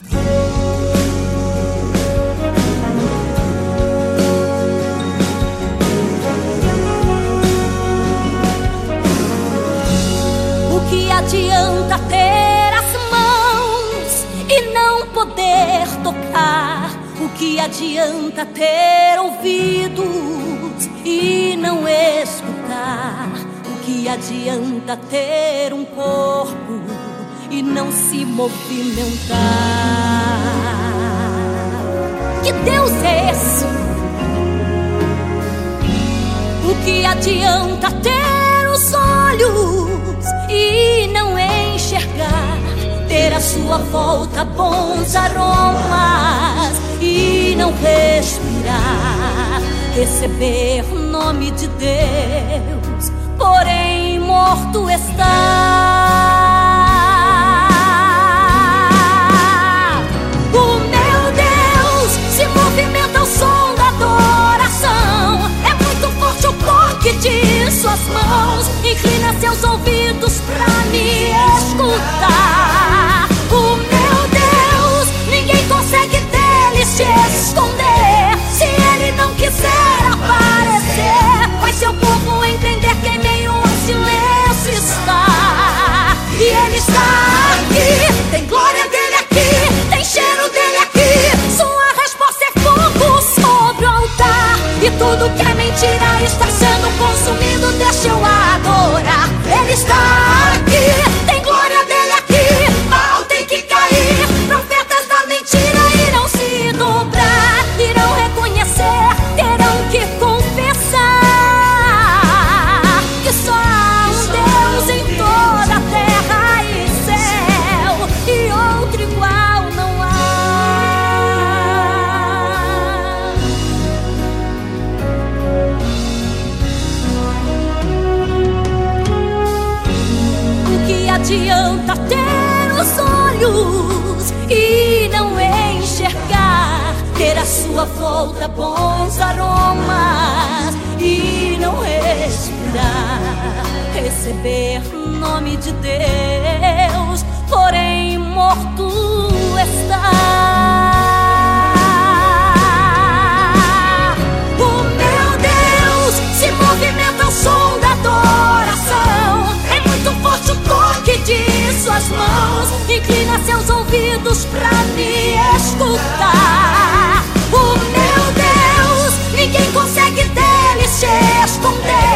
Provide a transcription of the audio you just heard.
O que adianta ter as mãos e não poder tocar? O que adianta ter ouvidos e não escutar? O que adianta ter um corpo e não se movimentar? Que Deus é esse? O que adianta ter os olhos e não enxergar? Ter à sua volta bons aromas e não respirar? Receber o nome de Deus, porém morto está. Ouvidos pra me escutar. Adianta ter os olhos e não enxergar? Ter à sua volta bons aromas e não respirar? Receber o nome de Deus, porém morto está. Mãos. Inclina seus ouvidos pra me escutar. O meu Deus, ninguém consegue dele se esconder.